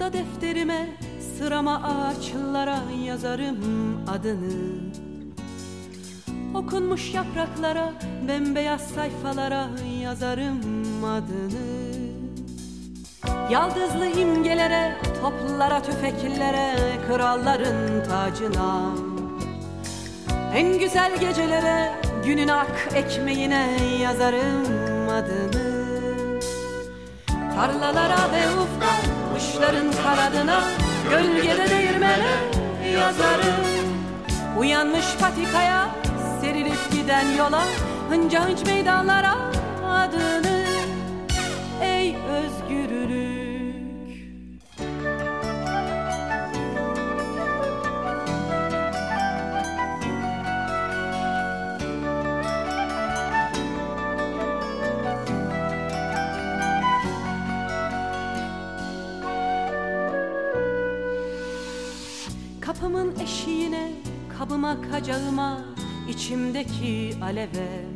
da defterime sırama ağaçlara yazarım adını. Okunmuş yapraklara bembeyaz sayfalara yazarım adını. Yaldızlı imgelere, toplara, tüfeklere, kralların tacına. En güzel gecelere, günün ak ekmeğine yazarım adını. Tarlalara ve ufka, kuşların kanadına, gölgede değirmene yazarım Uyanmış patikaya, serilip giden yola, hınca hınç meydanlara Kapımın eşiğine, kabıma kacağıma, içimdeki aleve.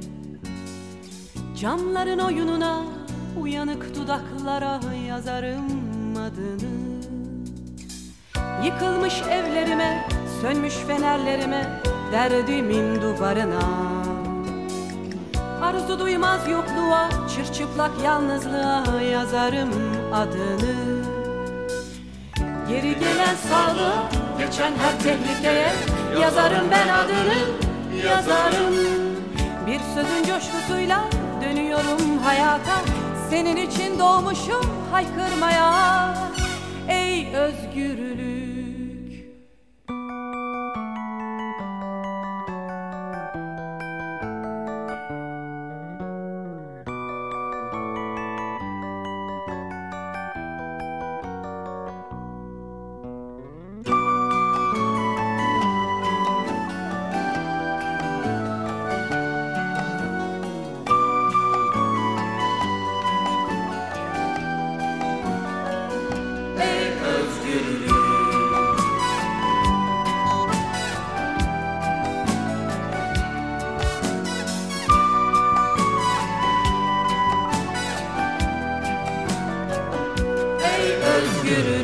Camların oyununa, uyanık dudaklara yazarım adını. Yıkılmış evlerime, sönmüş fenerlerime, derdimin duvarına. Arzu duymaz yokluğa, çırçıplak yalnızlığa yazarım adını. Geri gelen sağlığa, geçen her tehlikeye Yazarım ben adını, yazarım. Bir sözün coşkusuyla dönüyorum hayata. Senin için doğmuşum haykırmaya görür